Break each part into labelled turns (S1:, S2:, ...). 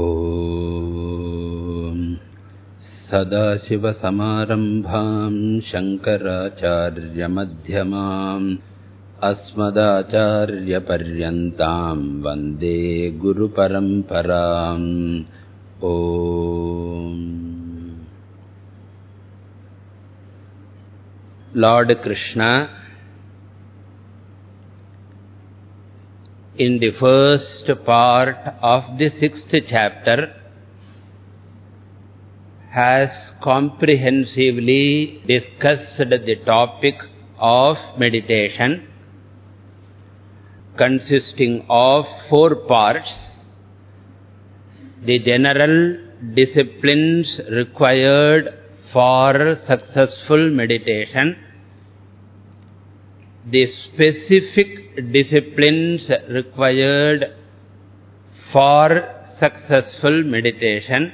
S1: ॐ सदाशिवसमारम्भां शङ्कराचार्यमध्यमाम् अस्मदाचार्यपर्यन्तां वन्दे गुरुपरम्पराम् Om lord Krishna in the first part of the sixth chapter has comprehensively discussed the topic of meditation consisting of four parts. The general disciplines required for successful meditation, the specific disciplines required for successful meditation,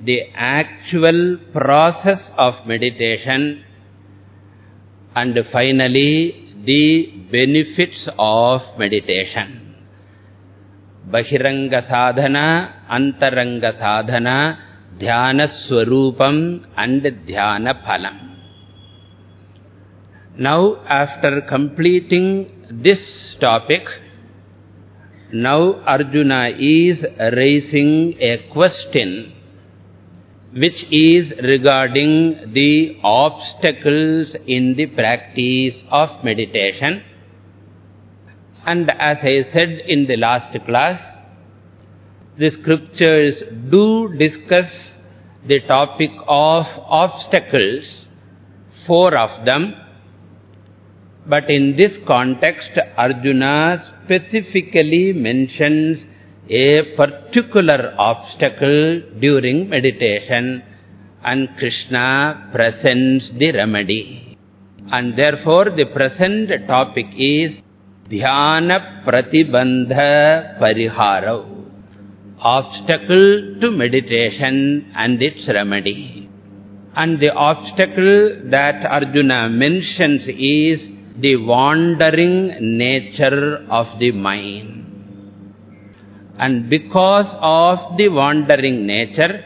S1: the actual process of meditation, and finally the benefits of meditation. Bahiranga sadhana, antaranga sadhana, dhyana swarupam and dhyana phalam. Now, after completing this topic, now Arjuna is raising a question which is regarding the obstacles in the practice of meditation. And as I said in the last class, the scriptures do discuss the topic of obstacles, four of them. But in this context, Arjuna specifically mentions a particular obstacle during meditation and Krishna presents the remedy. And therefore, the present topic is Dhyana Pratibandha Parihara. Obstacle to meditation and its remedy. And the obstacle that Arjuna mentions is the wandering nature of the mind. And because of the wandering nature,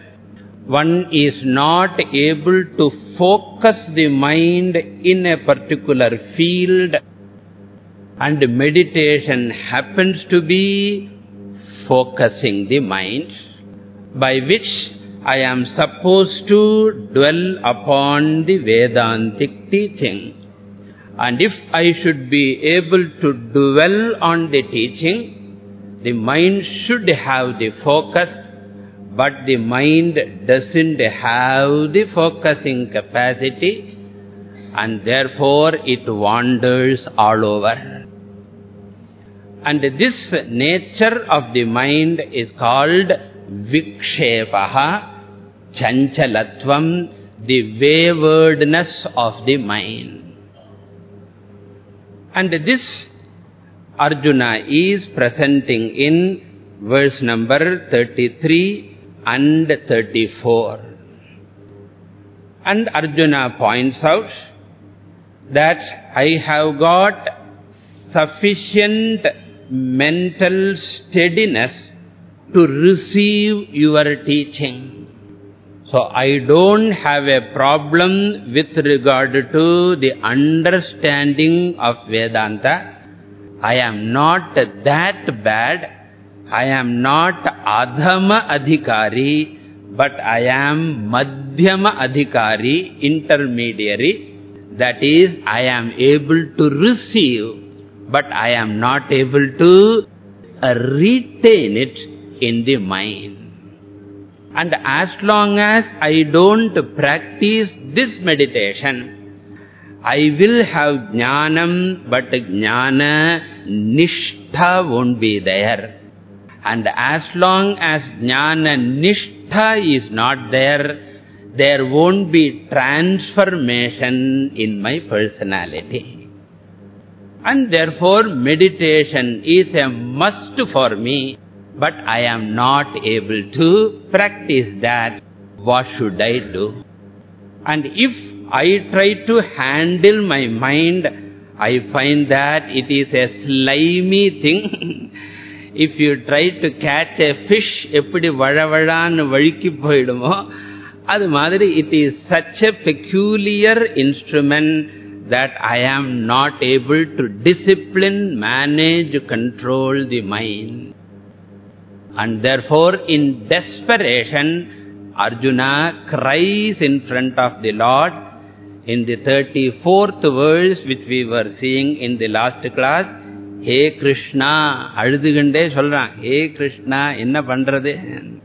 S1: one is not able to focus the mind in a particular field and meditation happens to be focusing the mind by which I am supposed to dwell upon the Vedantic teaching. And if I should be able to dwell on the teaching, the mind should have the focus, but the mind doesn't have the focusing capacity, and therefore it wanders all over. And this nature of the mind is called vikshepaha, chanchalatvam, the waywardness of the mind. And this Arjuna is presenting in verse number 33 and 34. And Arjuna points out that I have got sufficient mental steadiness to receive your teaching. So, I don't have a problem with regard to the understanding of Vedanta. I am not that bad. I am not Adhama Adhikari, but I am Madhyama Adhikari, intermediary. That is, I am able to receive, but I am not able to retain it in the mind. And as long as I don't practice this meditation, I will have jnanam, but jnana nishtha won't be there. And as long as jnana nishtha is not there, there won't be transformation in my personality. And therefore, meditation is a must for me, but I am not able to practice that. What should I do? And if I try to handle my mind, I find that it is a slimy thing. if you try to catch a fish, எப்படி வழவழான்னு வழுக்கி போயிடுமோ அது மாதிரி it is such a peculiar instrument that I am not able to discipline, manage, control the mind. And therefore, in desperation, Arjuna cries in front of the Lord. In the 34th verse, which we were seeing in the last class, Hey Krishna, Aludugunde Solran, Hey Krishna, inna Pandrade?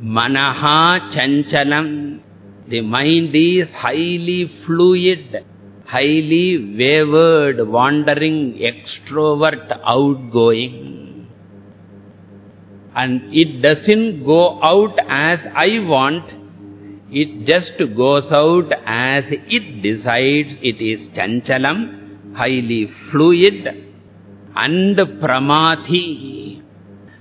S1: Manaha Chanchalam. The mind is highly fluid, highly wavered, wandering, extrovert, outgoing. And it doesn't go out as I want, it just goes out as it decides. It is chanchalam, highly fluid, and pramathi.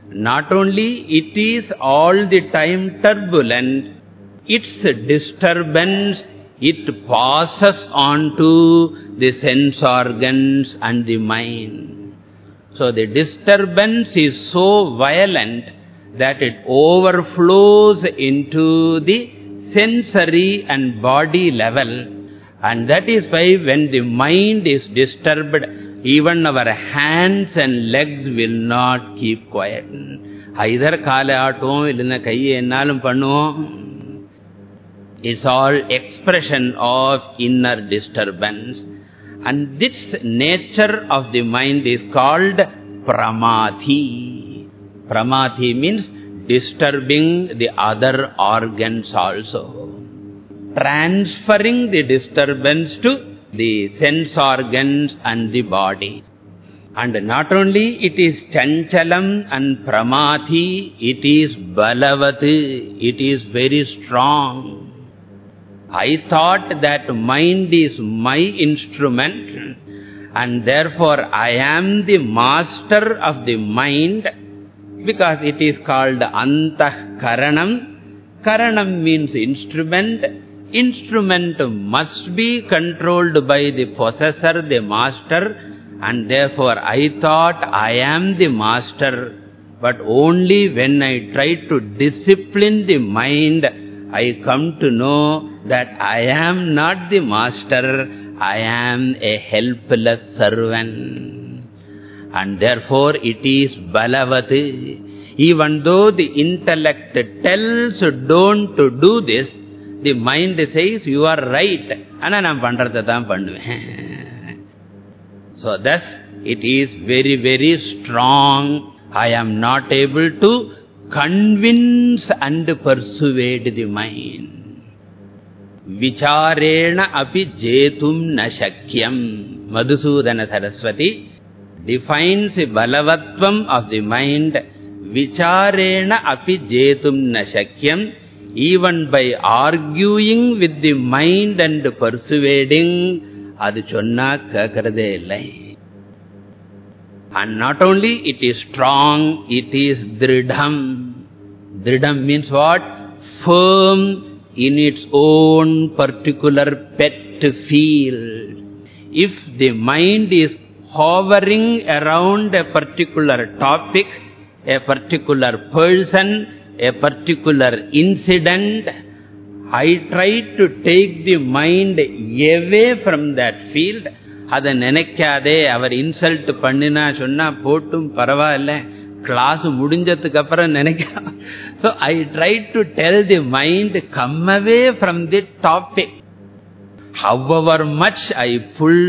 S1: Not only it is all the time turbulent, its disturbance, it passes on to the sense organs and the mind. So the disturbance is so violent that it overflows into the sensory and body level. And that is why when the mind is disturbed, even our hands and legs will not keep quiet. Either kala aatom, illina kaiye ennalum. It's all expression of inner disturbance. And this nature of the mind is called pramadhi. Pramadhi means disturbing the other organs also. Transferring the disturbance to the sense organs and the body. And not only it is chanchalam and pramadhi, it is balavat, it is very strong. I thought that mind is my instrument and therefore I am the master of the mind because it is called antah karanam. Karanam means instrument. Instrument must be controlled by the possessor, the master and therefore I thought I am the master but only when I try to discipline the mind I come to know that I am not the master, I am a helpless servant. And therefore it is balavati. Even though the intellect tells don't to do this, the mind says you are right. Ananam pandratatam. So thus it is very, very strong. I am not able to convince and persuade the mind. విచారేణ అపి జేతుం నశక్యం Madhusudana Saraswati defines balavatvam of the mind vicharena api jetum nashakyam even by arguing with the mind and persuading adu sonna kekkarade illai and not only it is strong it is dridham dridham means what firm in its own particular pet field. If the mind is hovering around a particular topic, a particular person, a particular incident, I try to take the mind away from that field. அதை நினைக்காதே அவர் insult பண்ணினா சொன்னா போட்டும் பரவாயில்ல class முடிஞ்சதுக்கு அப்புறம் நினைக்கிறேன் so I try to tell the mind come away from the topic however much I pull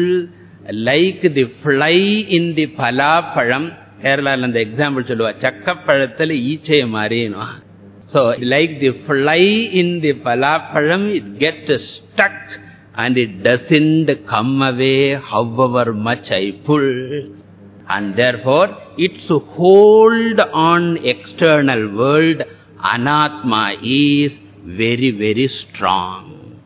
S1: like the fly in the palappazham கேரளாவில் அந்த எக்ஸாம்பிள் சொல்லுவா சக்கப்பழத்தில் ஈச்சைய மாறினும். So, like the fly in the palapalam, it gets stuck and it doesn't come away. However much I pull. And therefore, its hold on external world, anatma, is very, very strong.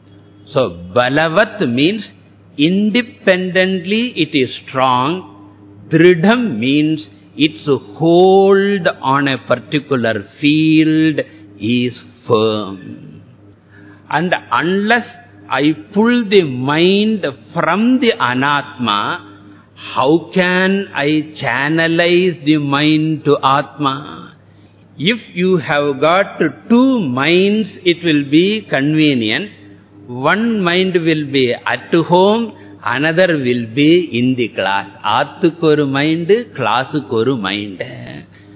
S1: So, balavat means independently it is strong. Dridham means its hold on a particular field is firm. And unless I pull the mind from the anatma, how can I channelize the mind to Atma? If you have got two minds, it will be convenient. One mind will be at home, another will be in the class. Attukku mind, classukku mind.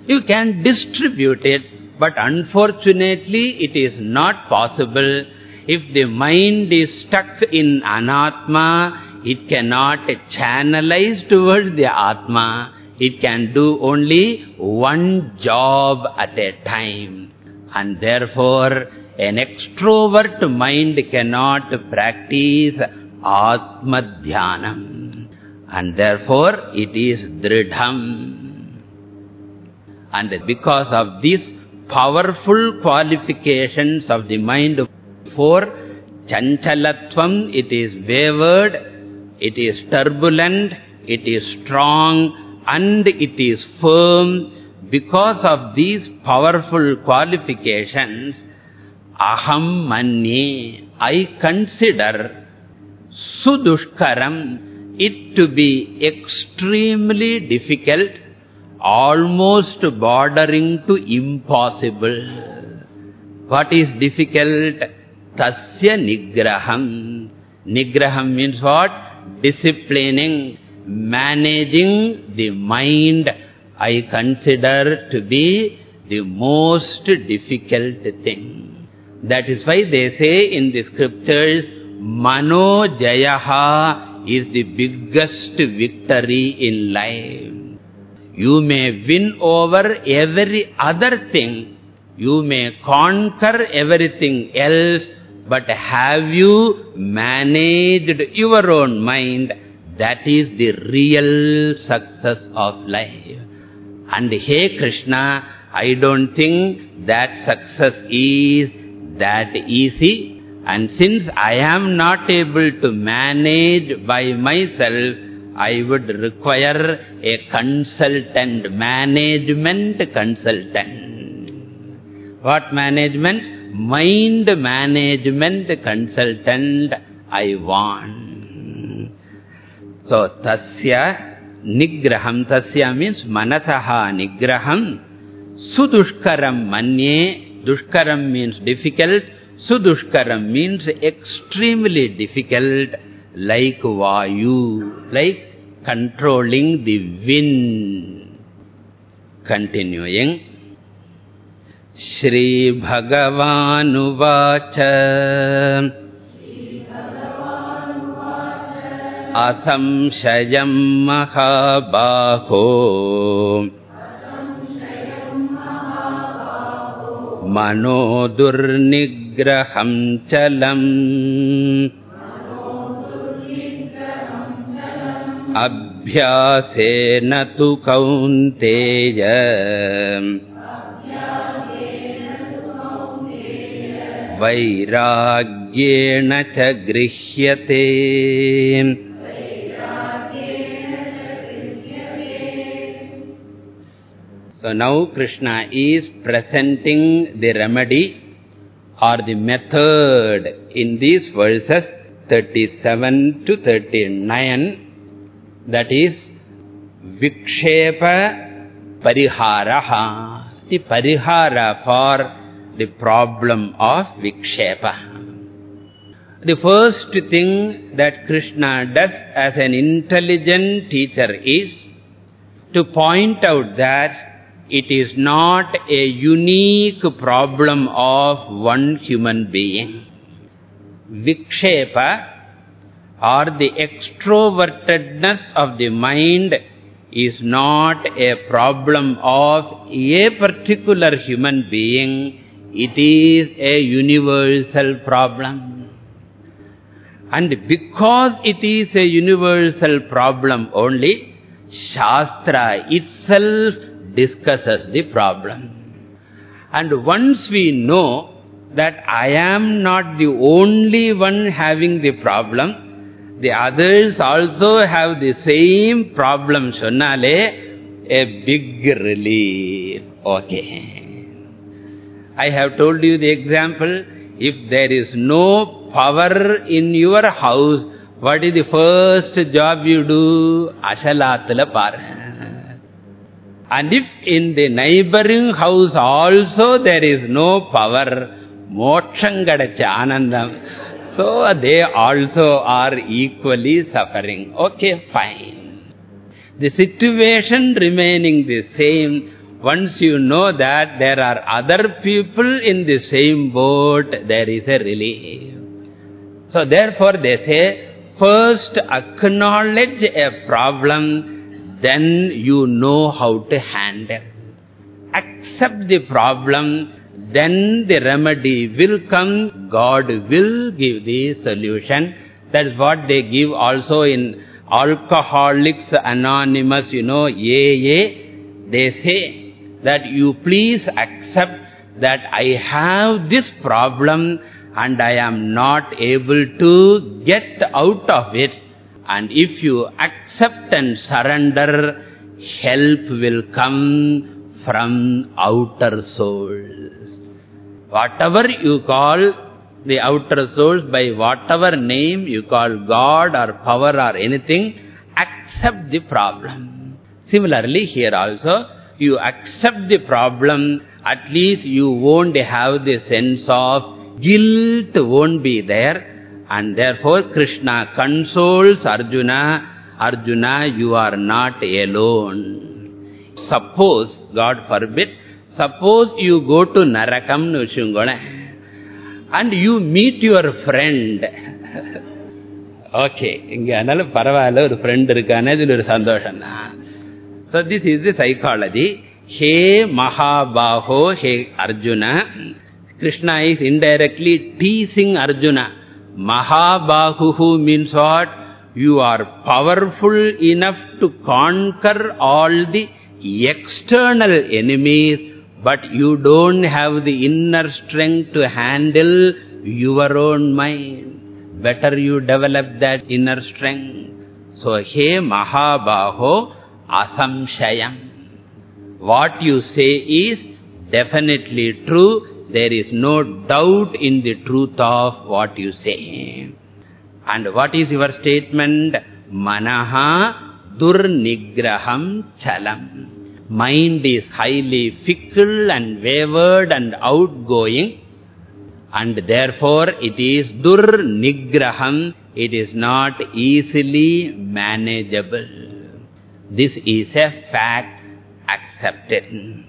S1: You can distribute it, but unfortunately it is not possible. If the mind is stuck in anatma, it cannot channelize towards the atma. It can do only one job at a time. And therefore, an extrovert mind cannot practice atma dhyanam. And therefore, it is dridham. And because of these powerful qualifications of the mind, for chanchalatvam, it is wavered, it is turbulent, it is strong, and it is firm. Because of these powerful qualifications aham manye i consider sudushkaram it to be extremely difficult almost bordering to impossible. What is difficult? Tasya nigraham. Nigraham means what disciplining managing the mind I consider to be the most difficult thing. That is why they say in the scriptures, Mano Jayaha is the biggest victory in life. You may win over every other thing. You may conquer everything else. But have you managed your own mind that is the real success of life. And hey Krishna, I don't think that success is that easy. And since I am not able to manage by myself, I would require a consultant, management consultant. What management? Mind management consultant I want. So, tasya nigraham, tasya means manasaha nigraham, sudushkaram manye, dushkaram means difficult, sudushkaram means extremely difficult, like vayu, like controlling the wind. Continuing. Bhagavanuvacha असंशयम् महाबाहो। मनो दुर्निग्रहम् चलम्। अभ्यासेन तु कौन्तेय वैराग्येण च गृह्यते। So now Krishna is presenting the remedy or the method in these verses 37 to 39 that is Vikshepa Pariharaha. The Parihara for the problem of Vikshepa. The first thing that Krishna does as an intelligent teacher is to point out that it is not a unique problem of one human being. Vikshepa or the extrovertedness of the mind is not a problem of a particular human being. It is a universal problem. And because it is a universal problem only, Shastra itself discusses the problem. And once we know that I am not the only one having the problem, the others also have the same problem, Shonale, a big relief. Okay. I have told you the example, if there is no power in your house, what is the first job you do? Ashalatla par. And if in the neighboring house also there is no power, mokshangadacha anandam. So they also are equally suffering. Okay, fine. The situation remaining the same, once you know that there are other people in the same boat, there is a relief. So therefore they say, First acknowledge a problem, then you know how to handle. Accept the problem, then the remedy will come, God will give the solution. That's what they give also in Alcoholics Anonymous, you know, AA. They say that you please accept that I have this problem and I am not able to get out of it. And if you accept and surrender, help will come from outer souls. Whatever you call the outer souls, by whatever name you call God or power or anything, accept the problem. Similarly, here also, you accept the problem, at least you won't have the sense of guilt won't be there. And therefore Krishna consoles Arjuna, Arjuna, you are not alone. Suppose, God forbid, suppose you go to Narakam Nushungona and you meet your friend. okay, இங்க அதனால பரவாயில்ல ஒரு friend இருக்கானே இதுல ஒரு சந்தோஷம் தான். so this is the psychology. He Mahabaho, He Arjuna, Krishna is indirectly teasing Arjuna. Mahabahuhu means what? You are powerful enough to conquer all the external enemies, but you don't have the inner strength to handle your own mind. Better you develop that inner strength. So, He Mahabaho Asamshayam. What you say is definitely true there is no doubt in the truth of what you say. And what is your statement? Manaha durnigraham chalam. Mind is highly fickle and wavered and outgoing. And therefore it is durnigraham. It is not easily manageable. This is a fact accepted.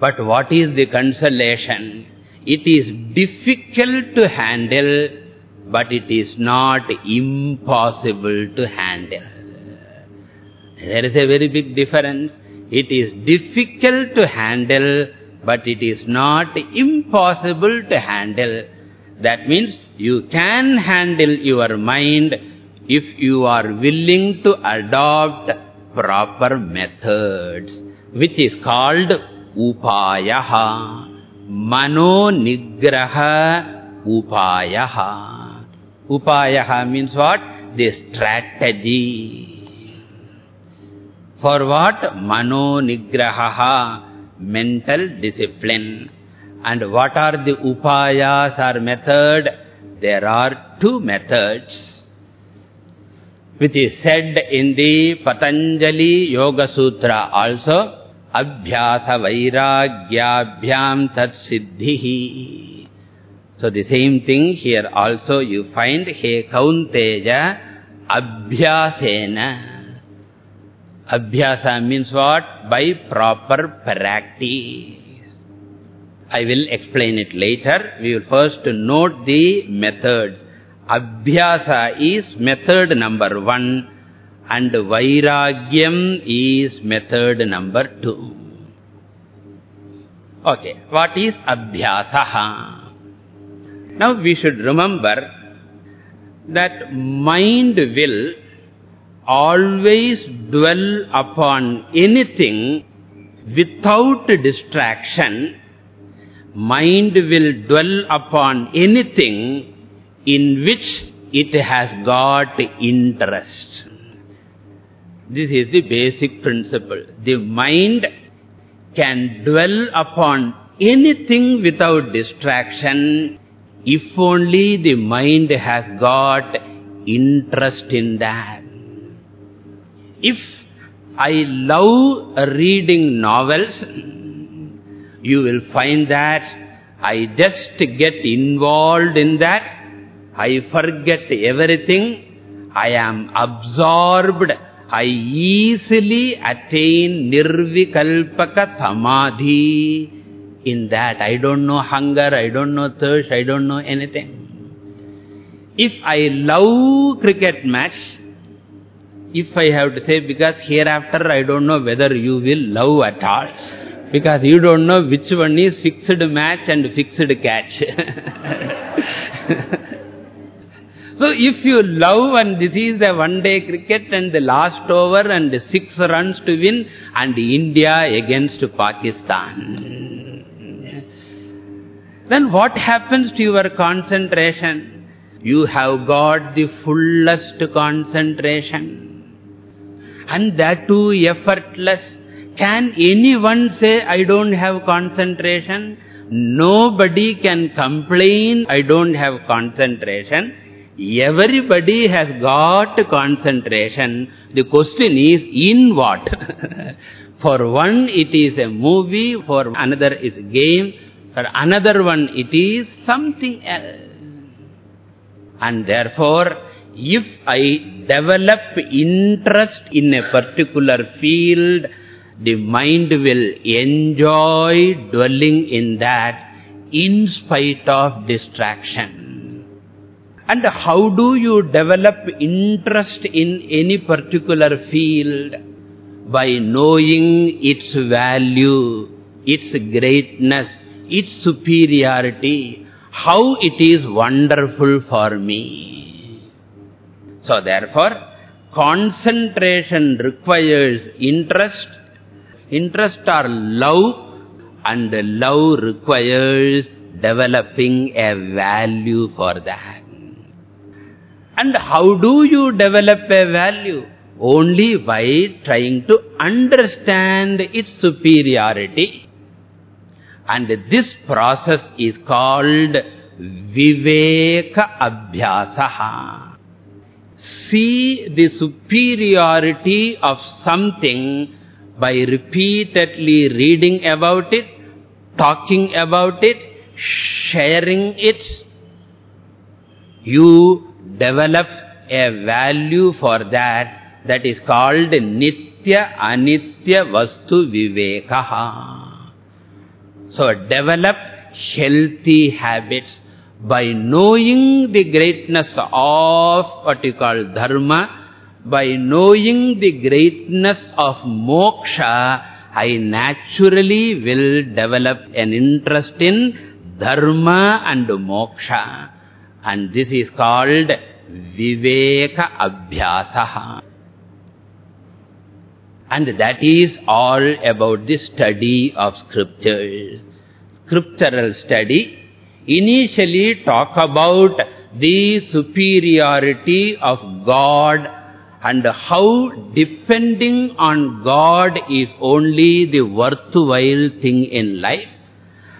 S1: But what is the consolation? It is difficult to handle, but it is not impossible to handle. There is a very big difference. It is difficult to handle, but it is not impossible to handle. That means you can handle your mind if you are willing to adopt proper methods, which is called upayaha. Mano nigraha upayaha. Upayaha means what? The strategy. For what? Mano nigraha. Mental discipline. And what are the upayas or method? There are two methods. Which is said in the Patanjali Yoga Sutra also. abhyasa vairagyabhyam tat siddhihi. So the same thing here also you find he kaunteya abhyasena. Abhyasa means what? By proper practice. I will explain it later. We will first note the methods. Abhyasa is method number one. And Vairagyam is method number two. Okay, what is Abhyasaha? Now we should remember that mind will always dwell upon anything without distraction. Mind will dwell upon anything in which it has got interest. This is the basic principle. The mind can dwell upon anything without distraction if only the mind has got interest in that. If I love reading novels, you will find that I just get involved in that. I forget everything. I am absorbed. I easily attain nirvikalpaka samadhi. In that, I don't know hunger, I don't know thirst, I don't know anything. If I love cricket match, if I have to say, because hereafter I don't know whether you will love at all. Because you don't know which one is fixed match and fixed catch. so if you love and this is the one day cricket and the last over and six runs to win and India against Pakistan. Then what happens to your concentration? You have got the fullest concentration. And that too effortless. Can anyone say, I don't have concentration? Nobody can complain, I don't have concentration. Everybody has got concentration. The question is, in what? for one, it is a movie. For another, is a game. For another one, it is something else. And therefore, if I develop interest in a particular field, the mind will enjoy dwelling in that in spite of distraction. And how do you develop interest in any particular field? By knowing its value, its greatness, its superiority, how it is wonderful for me. So therefore, concentration requires interest Interest or love and love requires developing a value for that. And how do you develop a value? Only by trying to understand its superiority. And this process is called Viveka Abhyasaha. See the superiority of something by repeatedly reading about it, talking about it, sharing it, you develop a value for that that is called Nitya Anitya Vastu Vivekaha. So develop healthy habits by knowing the greatness of what you call dharma, by knowing the greatness of moksha, I naturally will develop an interest in dharma and moksha. And this is called viveka abhyasaha. And that is all about the study of scriptures. Scriptural study initially talk about the superiority of God and how depending on God is only the worthwhile thing in life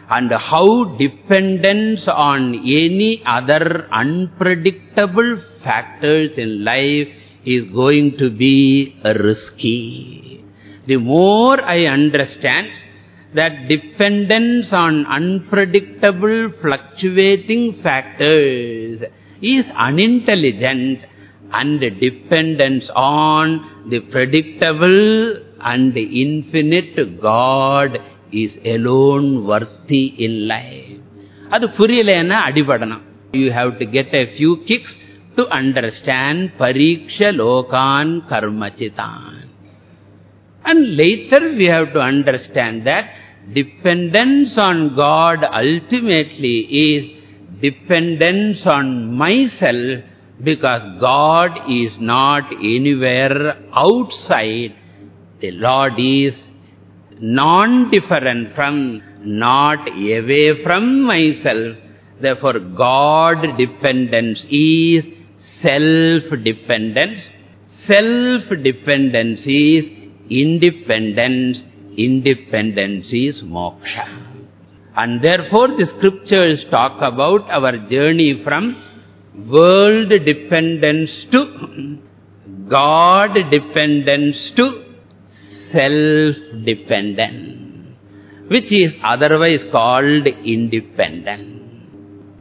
S1: and how dependence on any other unpredictable factors in life is going to be risky. The more I understand that dependence on unpredictable fluctuating factors is unintelligent, and dependence on the predictable and infinite God is alone worthy in life. Adu puriyalena adipadanam. You have to get a few kicks to understand pariksha lokan karmachitan. And later we have to understand that dependence on God ultimately is dependence on myself because God is not anywhere outside. The Lord is non-different from, not away from myself. Therefore, God-dependence is self-dependence. Self-dependence is independence. Independence is moksha. And therefore, the scriptures talk about our journey from world dependence to God dependence to self-dependence, which is otherwise called independent.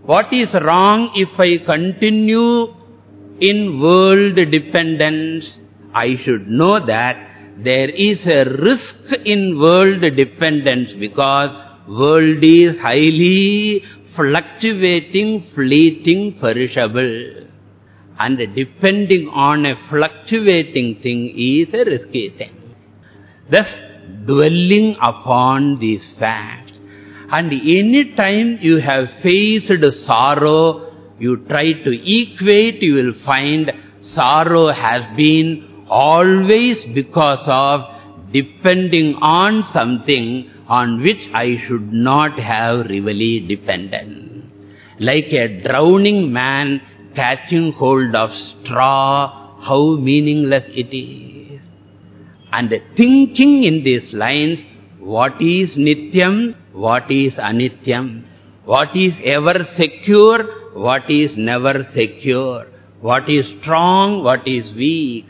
S1: What is wrong if I continue in world dependence? I should know that there is a risk in world dependence because world is highly fluctuating, fleeting, perishable. And depending on a fluctuating thing is a risky thing. Thus, dwelling upon these facts. And any time you have faced sorrow, you try to equate, you will find sorrow has been always because of depending on something on which I should not have really dependent. Like a drowning man catching hold of straw, how meaningless it is. And thinking in these lines, what is nityam, what is anityam, what is ever secure, what is never secure, what is strong, what is weak.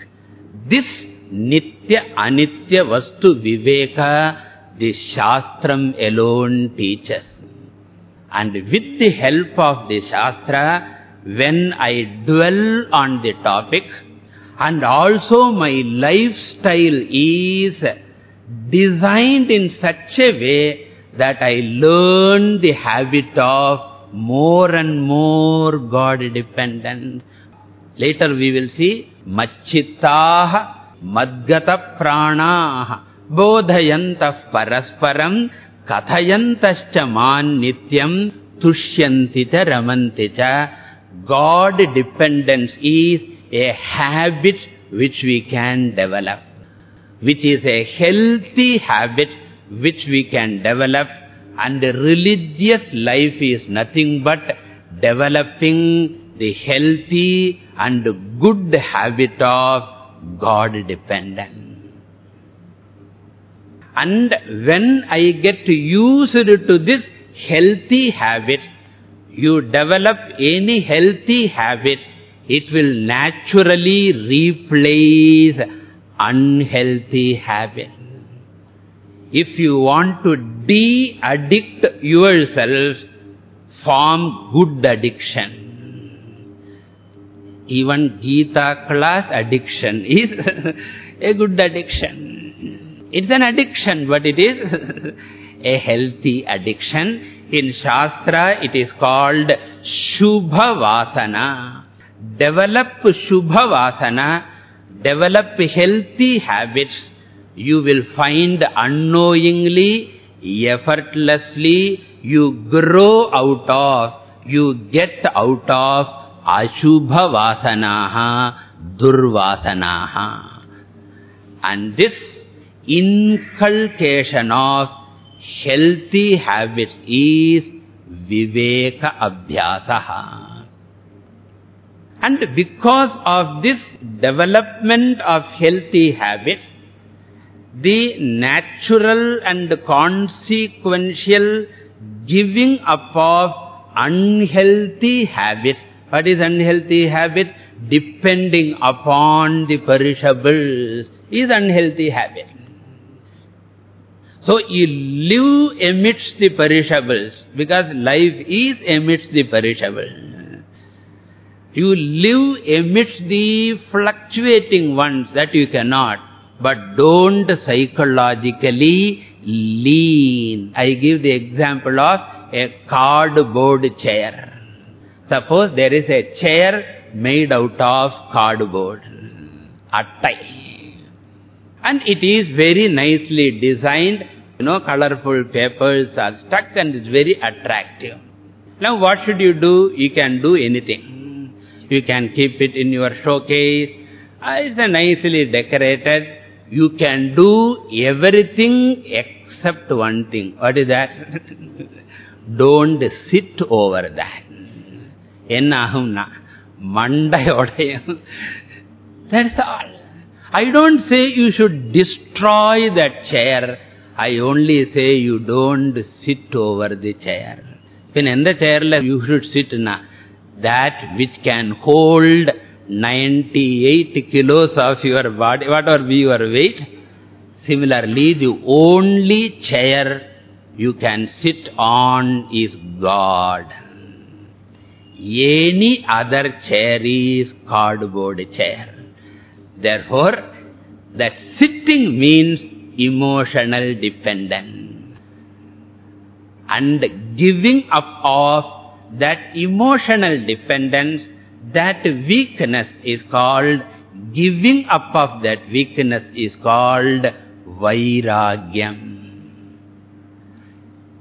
S1: This nitya anitya vastu viveka, the Shastram alone teaches. And with the help of the Shastra, when I dwell on the topic, and also my lifestyle is designed in such a way that I learn the habit of more and more God dependence. Later we will see Machittaha Madgata Pranaha Bodhayantah Parasparam Kathayantascha Man Nityam Tushyantita Ramanticha God dependence is a habit which we can develop, which is a healthy habit which we can develop and religious life is nothing but developing the healthy and good habit of God dependence. And when I get used to this healthy habit, you develop any healthy habit, it will naturally replace unhealthy habit. If you want to de-addict yourself, form good addiction. Even Gita class addiction is a good addiction. It's an addiction, but it is a healthy addiction. In Shastra, it is called Shubha Vasana. Develop Shubha Vasana, develop healthy habits, you will find unknowingly, effortlessly, you grow out of, you get out of Ashubha Vasanaha, Durvasanaha. And this inculcation of healthy habits is Viveka Abhyasaha. And because of this development of healthy habits, the natural and consequential giving up of unhealthy habits. What is unhealthy habit? Depending upon the perishables is unhealthy habit. So you live amidst the perishables because life is amidst the perishable. You live amidst the fluctuating ones that you cannot. But don't psychologically lean. I give the example of a cardboard chair. Suppose there is a chair made out of cardboard, attai. And it is very nicely designed you know, colorful papers are stuck and it's very attractive. Now what should you do? You can do anything. You can keep it in your showcase. Uh, it's nicely decorated. You can do everything except one thing. What is that? Don't sit over that. Ennahumna. Mandayodayam. That's all. I don't say you should destroy that chair I only say you don't sit over the chair. In the chair, you should sit na. That which can hold 98 kilos of your body, whatever be your weight. Similarly, the only chair you can sit on is God. Any other chair is cardboard chair. Therefore, that sitting means emotional dependence. And giving up of that emotional dependence that weakness is called, giving up of that weakness is called Vairagyam.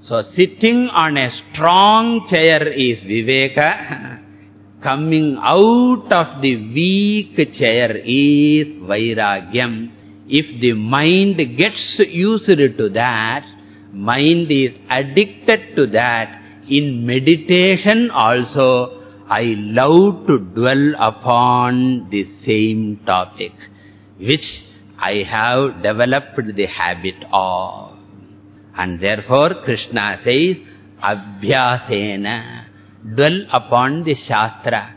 S1: So sitting on a strong chair is Viveka. Coming out of the weak chair is Vairagyam. If the mind gets used to that, mind is addicted to that, in meditation also, I love to dwell upon the same topic, which I have developed the habit of. And therefore, Krishna says, Abhyasena, dwell upon the Shastra,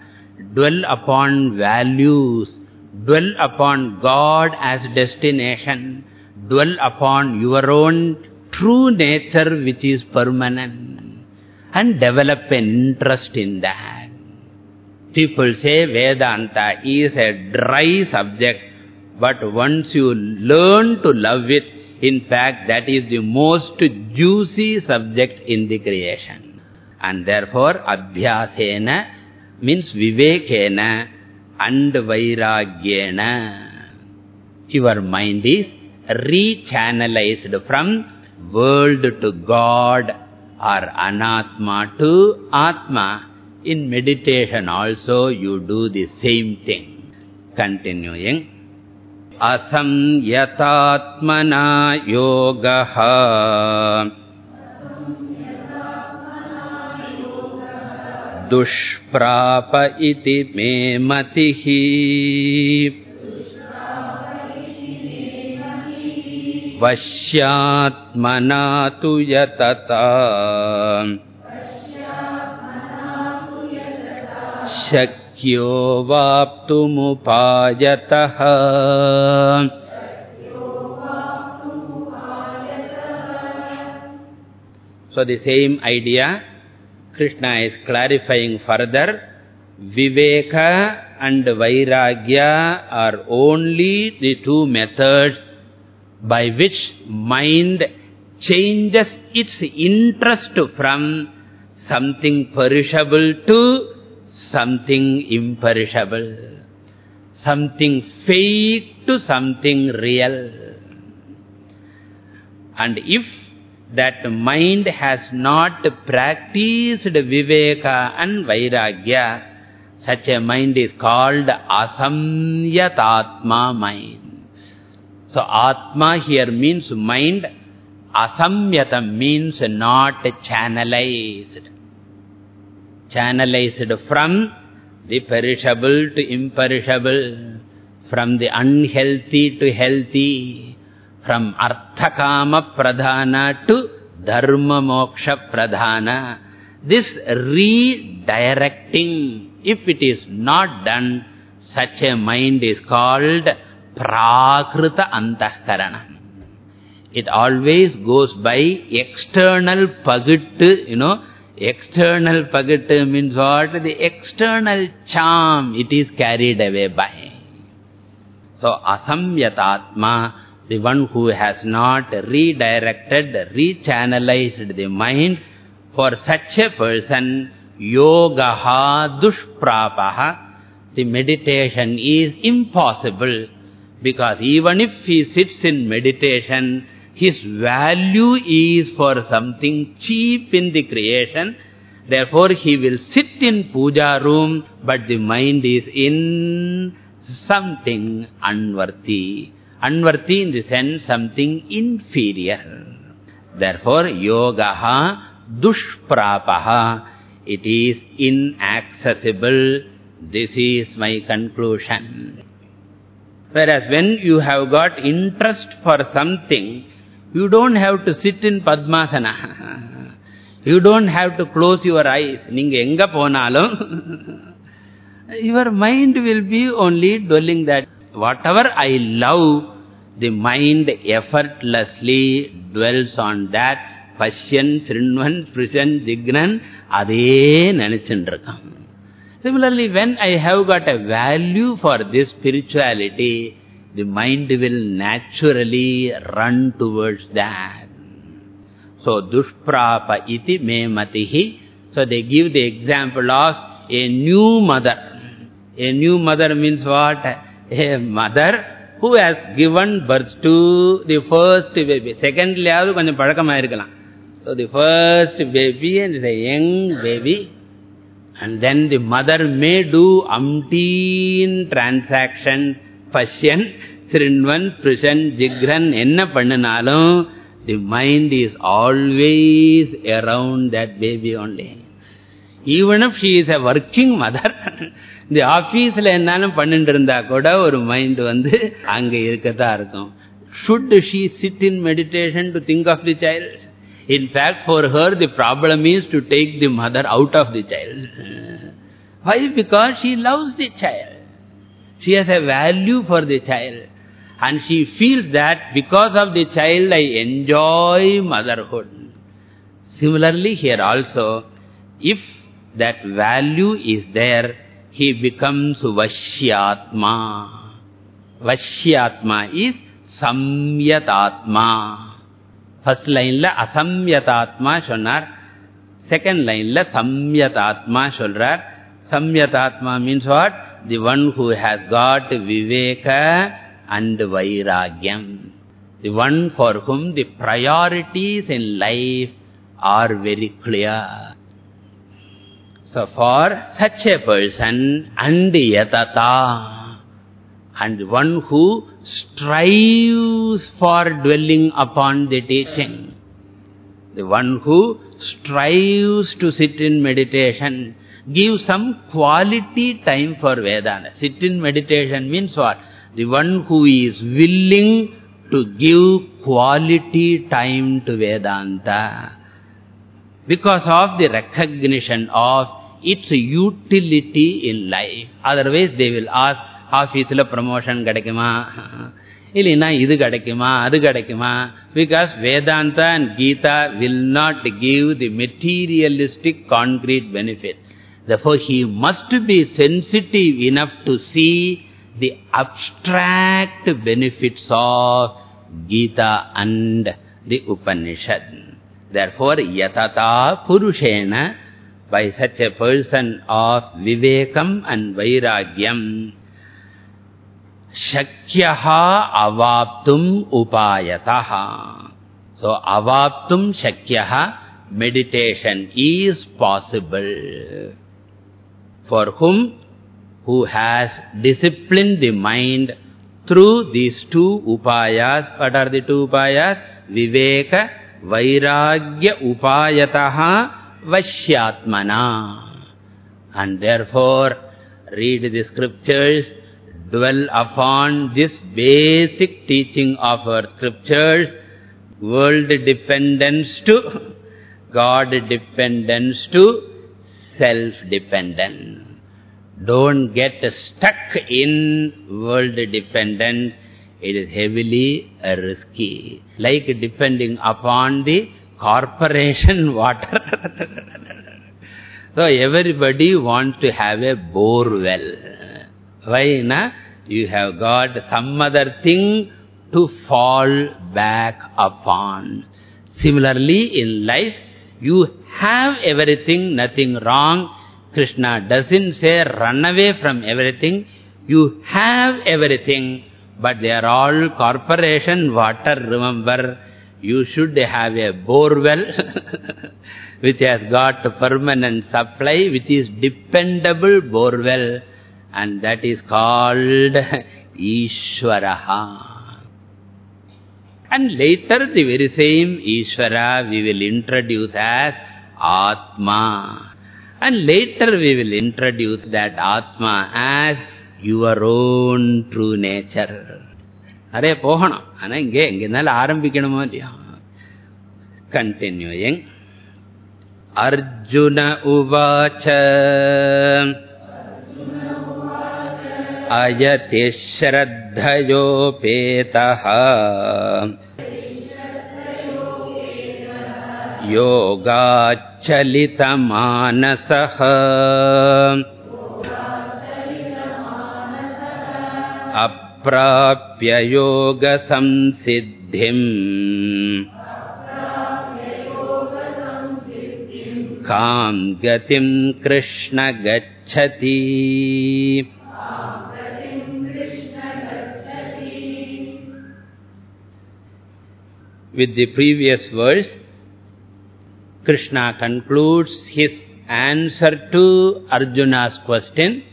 S1: dwell upon values, dwell upon God as destination, dwell upon your own true nature which is permanent, and develop an interest in that. People say Vedanta is a dry subject, but once you learn to love it, in fact, that is the most juicy subject in the creation. And therefore, Abhyasena means Vivekena and Vairagyena. Your mind is rechannelized from world to God Anatma to Atma in meditation also you do the same thing. Continuing. Asam yatatmana yogaha dushprapa iti me matihi vashyatmana tu yatata शक्यो वाप्तुमुपायतः So the same idea, Krishna is clarifying further. Viveka and Vairagya are only the two methods by which mind changes its interest from something perishable to something imperishable, something fake to something real. And if that mind has not practiced Viveka and Vairagya, such a mind is called Asamyatatma mind. So Atma here means mind, Asamyatam means not channelized channelized from the perishable to imperishable, from the unhealthy to healthy, from arthakama pradhana to dharma moksha pradhana. This redirecting, if it is not done, such a mind is called prakrita antahkarana. It always goes by external pagit, you know, External pagat means what? The external charm it is carried away by. So, asamyatatma, the one who has not redirected, rechannelized the mind, for such a person, yogaha dushprapaha, the meditation is impossible. Because even if he sits in meditation, his value is for something cheap in the creation. Therefore, he will sit in puja room, but the mind is in something unworthy. Unworthy in the sense something inferior. Therefore, yogaha dushprapaha. It is inaccessible. This is my conclusion. Whereas when you have got interest for something, you don't have to sit in Padmasana. you don't have to close your eyes. Ninga enga ponalum. Your mind will be only dwelling that whatever I love, the mind effortlessly dwells on that. Pashyan, Srinvan, Prishan, Dignan, அதே நினைச்சுட்டு Similarly, when I have got a value for this spirituality, the mind will naturally run towards that. So, dushprapa iti me matihi. So, they give the example of a new mother. A new mother means what? A mother who has given birth to the first baby. Secondly, adu konjam padakam irukkalam. So the first baby and the young baby And then the mother may do umpteen transaction, passion, Srinvan, Prishan, Jigran, enna pannanalum, the mind is always around that baby only. Even if she is a working mother, the office la ennalum பண்ணிட்டு இருந்தா கூட ஒரு mind வந்து அங்க இருக்கதா இருக்கும். Should she sit in meditation to think of the child? In fact, for her, the problem is to take the mother out of the child. Why? Because she loves the child. She has a value for the child. And she feels that because of the child, I enjoy motherhood. Similarly, here also, if that value is there, he becomes Vashyatma. Vashyatma is Samyatatma. First line la Asamyatatma சொன்னார். Second line la Samyatatma சொல்றார். Samyatatma means what? The one who has got Viveka and Vairagyam. The one for whom the priorities in life are very clear. So for such a person, and yatata, and one who strives for dwelling upon the teaching, the one who strives to sit in meditation, give some quality time for Vedanta. Sit in meditation means what? The one who is willing to give quality time to Vedanta. Because of the recognition of its utility in life. Otherwise they will ask, ஆஃபீஸில் promotion கிடைக்குமா இல்லைன்னா இது கிடைக்குமா அது கிடைக்குமா because Vedanta and Gita will not give the materialistic concrete benefit Therefore, he must be sensitive enough to see the abstract benefits of Gita and the Upanishad. Therefore, yatata purushena, by such a person of vivekam and vairagyam, shakyaha avaptum upayataha. So, avaptum shakyaha, meditation is possible. For whom? Who has disciplined the mind through these two upayas. What are the two upayas? Viveka, Vairagya upayataha, Vashyatmana. And therefore, read the scriptures, dwell upon this basic teaching of our scriptures, world dependence to God dependence to self-dependence. Don't get stuck in world dependence. It is heavily risky. Like depending upon the corporation water. so everybody wants to have a bore well. Why? Na? You have got some other thing to fall back upon. Similarly, in life, you have everything, nothing wrong. Krishna doesn't say run away from everything. You have everything, but they are all corporation water, remember. You should have a bore well which has got permanent supply, which is dependable bore well. And that is called Ishwaraha. And later the very same Ishvara we will introduce as Atma. And later we will introduce that Atma as your own true nature. நிறைய போகணும் ஆனால் இங்கே எங்கே இருந்தாலும் ஆரம்பிக்கணுமோ இல்லையா Continuing. Arjuna uvacha अयतिः श्रद्धयोपेतः। अप्राप्य योगसंसिद्धिम्। काम् गतिम् कृष्ण गच्छति। With the previous verse, Krishna concludes his answer to Arjuna's question.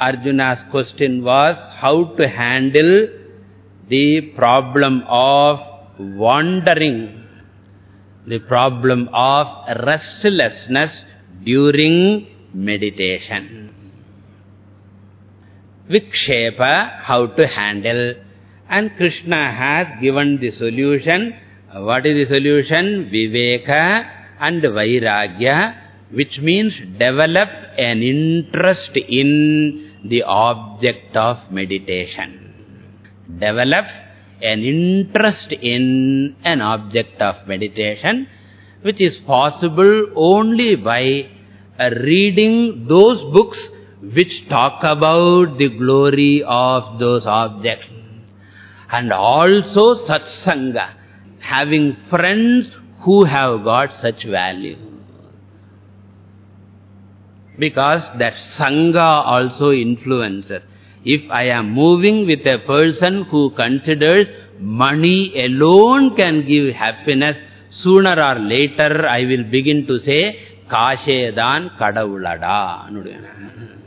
S1: Arjuna's question was how to handle the problem of wandering, the problem of restlessness during meditation. Vikshepa, how to handle. And Krishna has given the solution what is the solution? Viveka and Vairagya, which means develop an interest in the object of meditation. Develop an interest in an object of meditation, which is possible only by reading those books which talk about the glory of those objects. And also satsanga having friends who have got such value. Because that Sangha also influences. If I am moving with a person who considers money alone can give happiness, sooner or later I will begin to say, Kashedan kadavulada.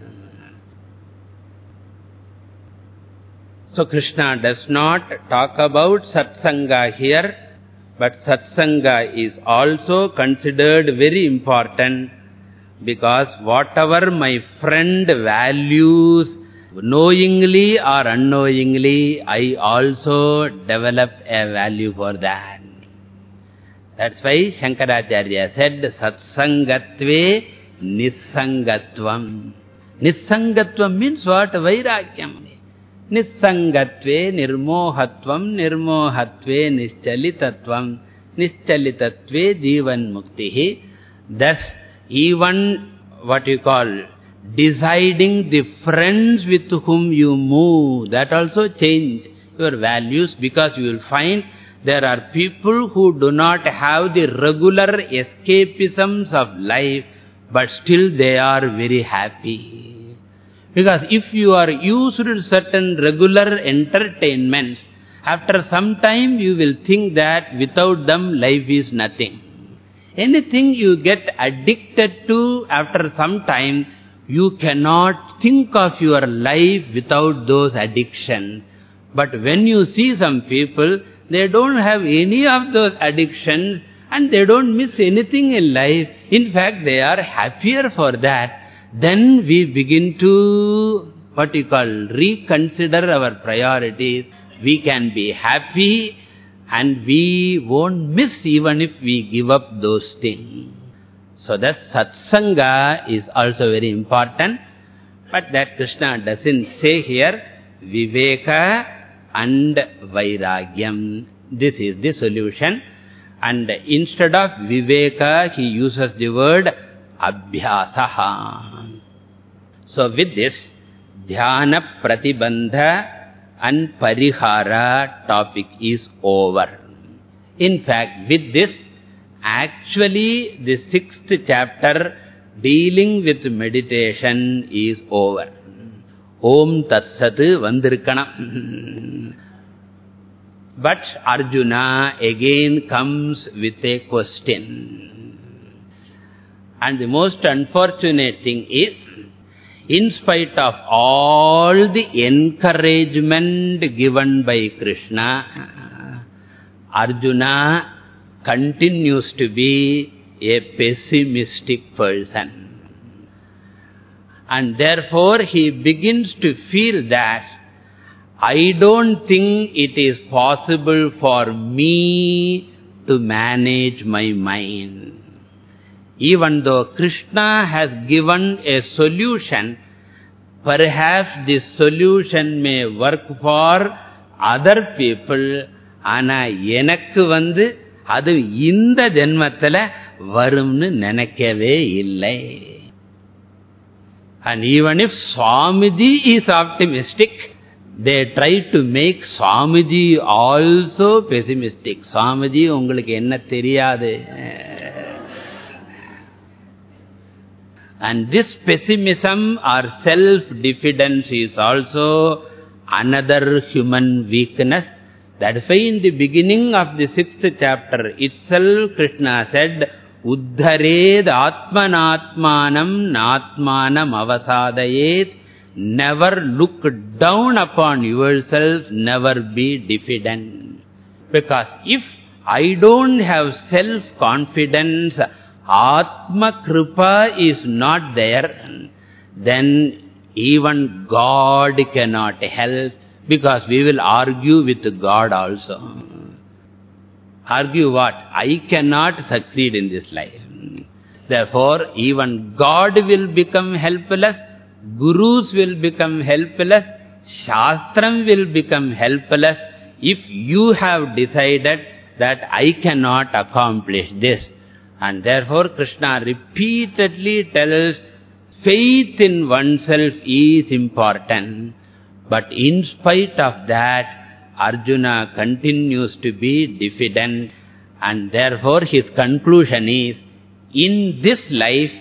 S1: So Krishna does not talk about satsanga here, but satsanga is also considered very important because whatever my friend values, knowingly or unknowingly, I also develop a value for that. That's why Shankaracharya said, Satsangatve Nissangatvam. Nissangatvam means what? Vairakyam. Nissangatve nirmohatvam nirmohatve nischalitatvam nischalitatve jivan muktihi. Thus, even what you call deciding the friends with whom you move, that also change your values because you will find there are people who do not have the regular escapisms of life, but still they are very happy. Because if you are used to certain regular entertainments, after some time you will think that without them life is nothing. Anything you get addicted to after some time, you cannot think of your life without those addictions. But when you see some people, they don't have any of those addictions and they don't miss anything in life. In fact, they are happier for that. Then we begin to, what you call, reconsider our priorities. We can be happy and we won't miss even if we give up those things. So the satsanga is also very important. But that Krishna doesn't say here, viveka and vairagyam. This is the solution. And instead of viveka, he uses the word abhyasaha. So with this, dhyana pratibandha and parihara topic is over. In fact, with this, actually the sixth chapter dealing with meditation is over. Om Tatsat Vandirkana. But Arjuna again comes with a question. And the most unfortunate thing is, in spite of all the encouragement given by Krishna, Arjuna continues to be a pessimistic person. And therefore he begins to feel that I don't think it is possible for me to manage my mind. Even though Krishna has given a solution, perhaps this solution may work for other people, ஆனா எனக்கு வந்து அது இந்த ஜென்மத்துல வரும்னு நினைக்கவே இல்லை And even if Swamiji is optimistic, they try to make Swamiji also pessimistic. Swamiji உங்களுக்கு என்ன தெரியாது And this pessimism or self-diffidence is also another human weakness. That is why in the beginning of the sixth chapter itself, Krishna said, Uddhared atmanatmanam natmanam avasadayet. Never look down upon yourself, never be diffident. Because if I don't have self-confidence, Atma Kripa is not there, then even God cannot help, because we will argue with God also. Argue what? I cannot succeed in this life. Therefore, even God will become helpless, Gurus will become helpless, Shastram will become helpless, if you have decided that I cannot accomplish this. And therefore, Krishna repeatedly tells, faith in oneself is important. But in spite of that, Arjuna continues to be diffident and therefore his conclusion is, in this life,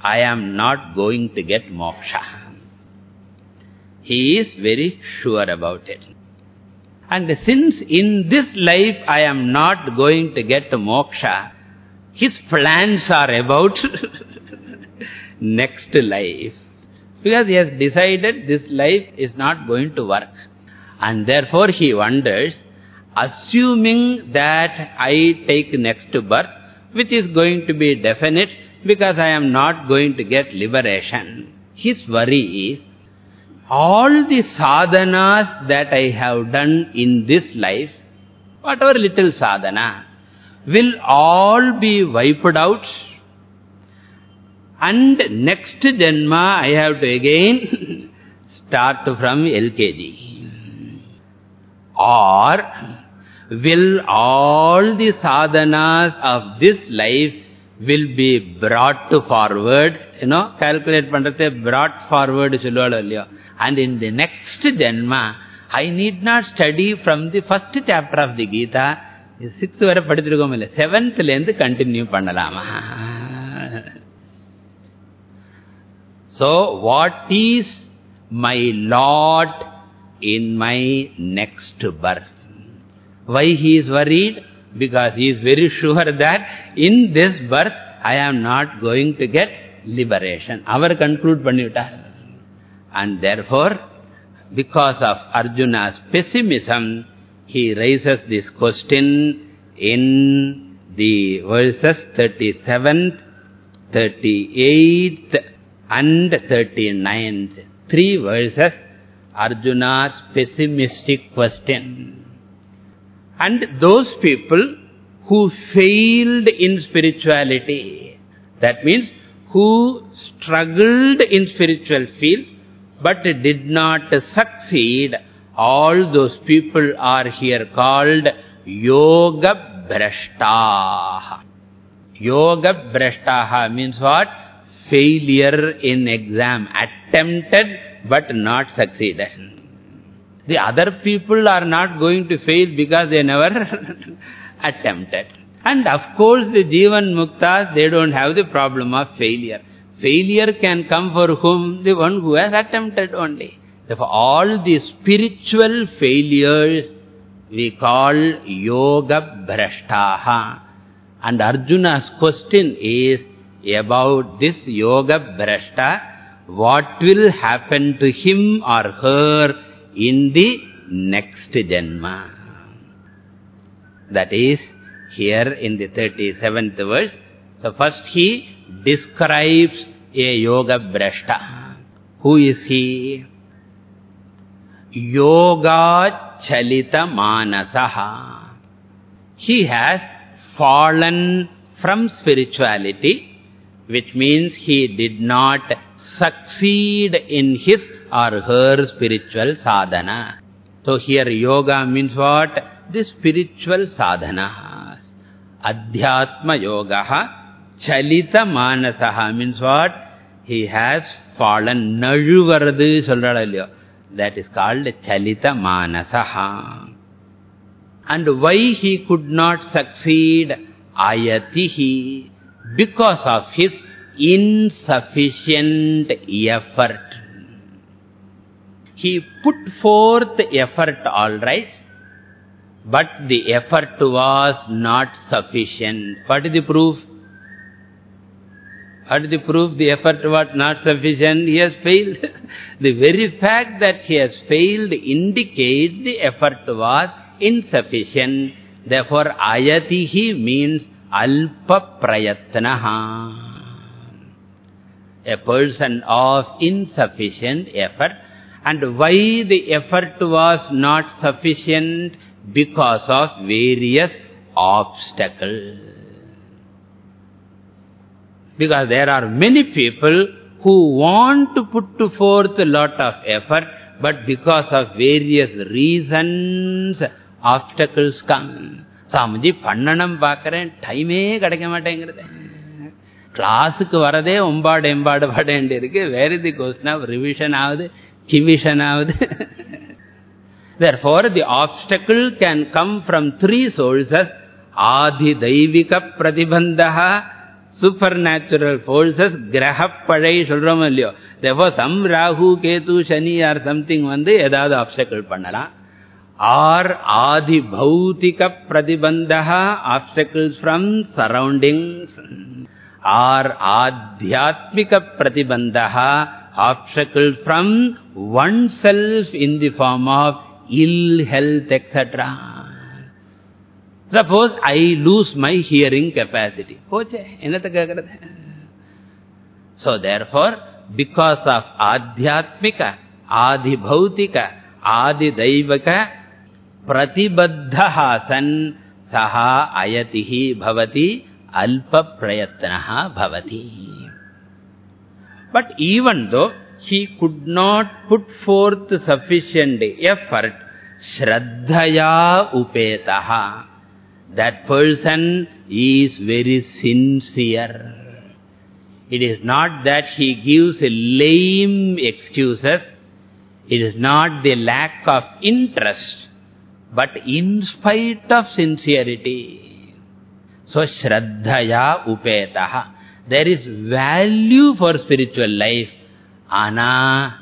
S1: I am not going to get moksha. He is very sure about it. And since in this life I am not going to get moksha, his plans are about next life. Because he has decided this life is not going to work. And therefore he wonders, assuming that I take next birth, which is going to be definite because I am not going to get liberation. His worry is, all the sadhanas that I have done in this life, whatever little sadhana, will all be wiped out. And next Janma I have to again start from LKG. Or will all the sadhanas of this life will be brought forward, you know, calculate pandrathe brought forward And in the next Janma, I need not study from the first chapter of the Gita, sixth வரை படிச்சிருக்கோம் இல்லை செவன்த்லேருந்து continue பண்ணலாமா So, what is my lot in my next birth? Why he is worried? Because he is very sure that in this birth, I am not going to get liberation. Our conclude pannivita. And therefore, because of Arjuna's pessimism, he raises this question in the verses 37th, 38th and 39th. Three verses, Arjuna's pessimistic question. And those people who failed in spirituality, that means who struggled in spiritual field but did not succeed, all those people are here called Yoga Brashtaha. Yoga Brashtaha means what? Failure in exam. Attempted but not succeeded. The other people are not going to fail because they never attempted. And of course the Jivan Muktas, they don't have the problem of failure. Failure can come for whom? The one who has attempted only. Therefore, all the spiritual failures we call yoga brashtaha. And Arjuna's question is about this yoga brashta. What will happen to him or her in the next janma? That is here in the 37th verse. So first he describes a yoga brashta. Who is he? Yoga chalita manasaha. He has fallen from spirituality which means he did not succeed in his or her spiritual sadhana. So here yoga means what? The spiritual sadhana. Adhyatma yoga, chalita manasaha means what? He has fallen. Naluvaradu solradalyo. That is called chalita manasaha. And why he could not succeed? Ayatihi. Because of his insufficient effort. He put forth effort all right, but the effort was not sufficient. What is the proof? Is the proof the effort was not sufficient? He has failed. the very fact that he has failed indicates the effort was insufficient. Therefore, ayatihi means alpa prayatnaha a person of insufficient effort. And why the effort was not sufficient? Because of various obstacles. Because there are many people who want to put forth a lot of effort, but because of various reasons, obstacles come. Swamiji பண்ணணும் பார்க்கறேன் டைமே கிடைக்க மாட்டேங்கிறது கிளாஸுக்கு வரதே ஒம்பாடு எம்பாடு பாடேண்டி இருக்கு வேற இது கோஸ்னா ரிவிஷன் ஆகுது கிவிஷன் ஆகுது Therefore, the obstacle can come from three sources. Adi Daivika Pratibandhaha, supernatural forces, Grahapadai சொல்றோம் இல்லையோ. Therefore, some Rahu, Ketu, Shani or something வந்து ஏதாவது obstacle பண்ணலாம். Or Adi Bhautika Pratibandhaha, obstacles from surroundings. or adhyatmika pratibandhaha, obstacles from oneself in the form of ill health, etc. Suppose I lose my hearing capacity. So therefore, because of adhyatmika, adhibhautika, adidaivaka, pratibadhaha san saha ayatihi bhavati alpa prayatnaha bhavati. But even though he could not put forth sufficient effort, shraddhaya upetaha, that person is very sincere. It is not that he gives lame excuses. It is not the lack of interest. But in spite of sincerity, so, Shraddhaya upetaha. There is value for spiritual life. Ana,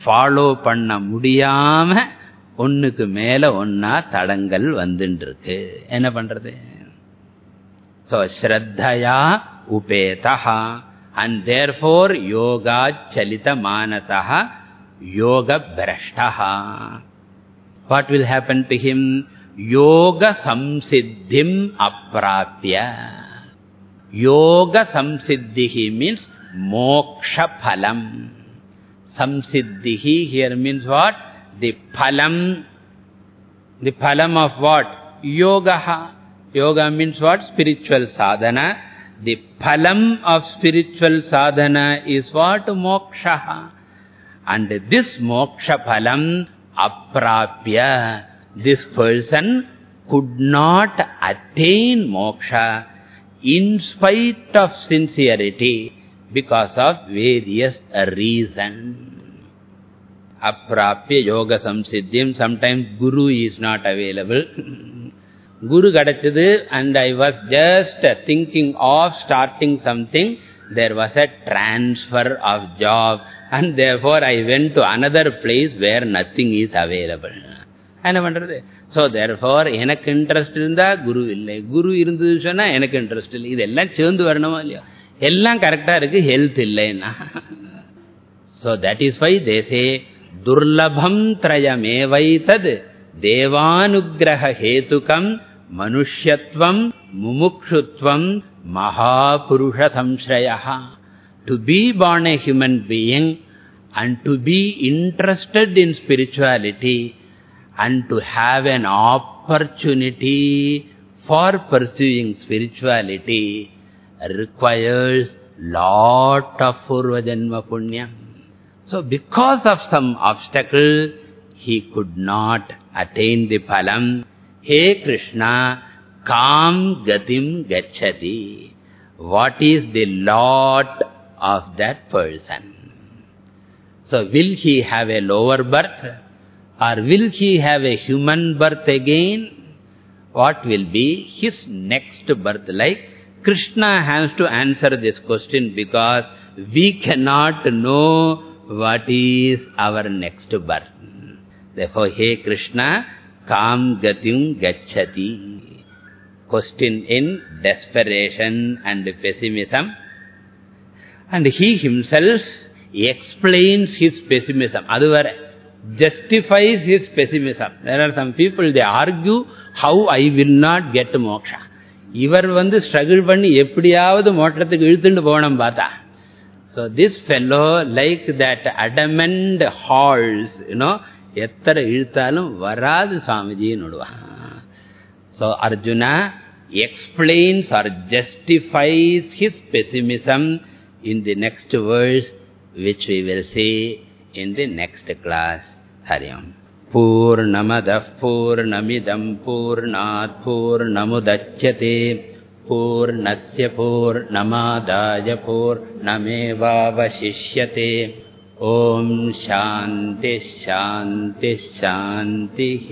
S1: follow panna mudiyama, ஒன்னுக்கு மேலே ஒன்றா தடங்கள் வந்துட்டுருக்கு என்ன பண்ணுறது so ஸ்ரத்தையா உபேதா and therefore யோகா சலித மானசா யோக பிரஷ்டா what will happen to him யோக சம்சித்திம் அப்பிராப்பிய யோக சம்சித்திஹி means moksha phalam. Here here what? The phalam. The phalam of what? Yoga. Yoga means what? Spiritual sadhana. The phalam of spiritual sadhana is what? Moksha. And this moksha phalam aprapya this person could not attain moksha in spite of sincerity because of various reasons. அப்பிராப்பிய யோக சம்சித்தியம் sometimes guru is not available guru கிடைச்சது and I was just thinking of starting something there was a transfer of job and therefore I went to another place where nothing is available. என்ன பண்ணுறது so therefore எனக்கு interest இருந்தால் குரு இல்லை குரு இருந்தது சொன்னால் எனக்கு interest இல்லை இதெல்லாம் சேர்ந்து வரணுமோ இல்லையோ எல்லாம் கரெக்டாக இருக்கு ஹெல்த் இல்லைன்னா ஸோ தட் இஸ் வை தேசே दुर्लभं त्रयमेवैतद् देवानुग्रहेतुकम् मनुष्यत्वम् मुमुक्षुत्वम् महापुरुषसंश्रयः। To be born human being and to be interested in spirituality and to have an opportunity for pursuing spirituality requires lot of purvajanma punyam So because of some obstacle, he could not attain the phalam. Hey Krishna, kam gatim gachati. What is the lot of that person? So will he have a lower birth? Or will he have a human birth again? What will be his next birth like? Krishna has to answer this question because we cannot know what is our next birth. Therefore, hey Krishna, kam gatim gachati. Question in desperation and pessimism. And he himself explains his pessimism. Aduvara justifies his pessimism. There are some people, they argue how I will not get moksha. இவர் வந்து struggle பண்ணி எப்படியாவது மோட்டத்துக்கு இழுத்துட்டு போகணும் பார்த்தா So this fellow, like that adamant horse, you know, ಎತ್ತರ ಇಳ್ತಾಲೂ ವರಾದ Swamiji nodva so arjuna explains or justifies his pessimism in the next words which we will see in the next class haryam ಪೂರ್ಣಮದ purnamidam purnat purnamudachyate पूर्णस्य पूर्णमादाय पूर्णमेवावशिष्यते। ॐ शान्तिः शान्तिः शान्तिः